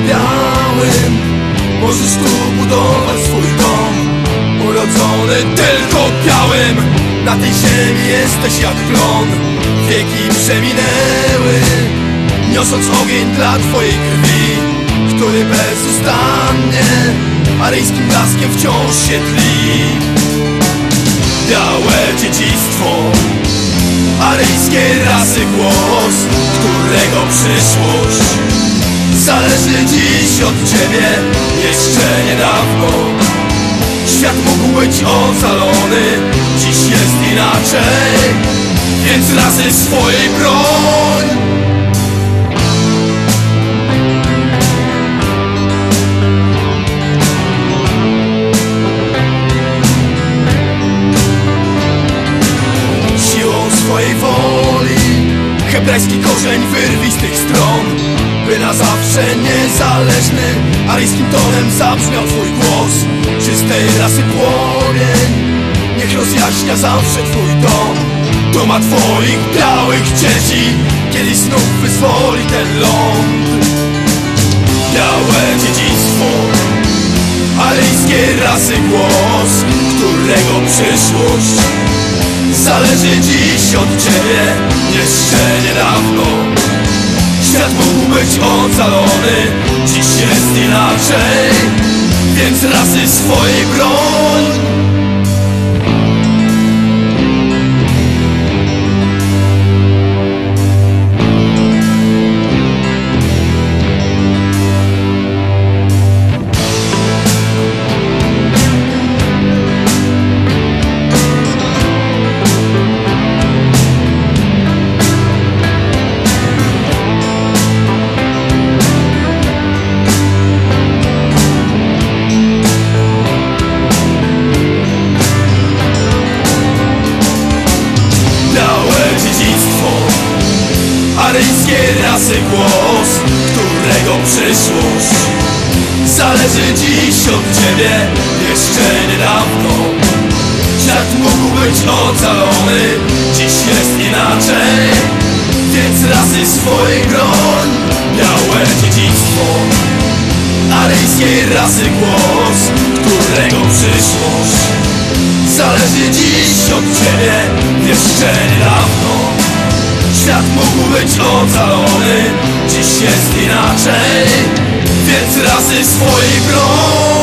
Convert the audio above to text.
biały, Możesz tu budować swój dom Urodzony tylko białym. Na tej ziemi jesteś jak klon Wieki przeminęły. Niosąc ogień dla twojej krwi Który bezustannie Aryjskim blaskiem wciąż się tli. Białe dziedzictwo Aryjskiej rasy głos Którego przyszłość Zależy dziś od ciebie Jeszcze niedawno Świat mógł być ocalony Dziś jest inaczej. Więc razy swojej broń. Siłą swojej woli Hebrajski korzeń wyrwij z tych stron By na zawsze niezależny Aryjskim tonem zabrzmiał twój głos. Czystej rasy płomień Niech rozjaśnia zawsze twój dom. Doma twoich białych dzieci Kiedyś znów wyzwoli ten ląd. Białe dziedzictwo Aryjskiej rasy głos Którego przyszłość Zależy dziś od ciebie. Jeszcze być ocalony. Dziś jest inaczej Więc rasy swojej broń dziedzictwo. Aryjskiej rasy głos Którego przyszłość Zależy dziś od ciebie Jeszcze niedawno. Świat mógł być ocalony Dziś jest inaczej. Więc rasy swojej broń Białe dziedzictwo. Aryjskiej rasy głos Którego przyszłość Zależy dziś od ciebie Jeszcze niedawno Świat mógł być ocalony. Dziś jest inaczej Więc razy swojej broń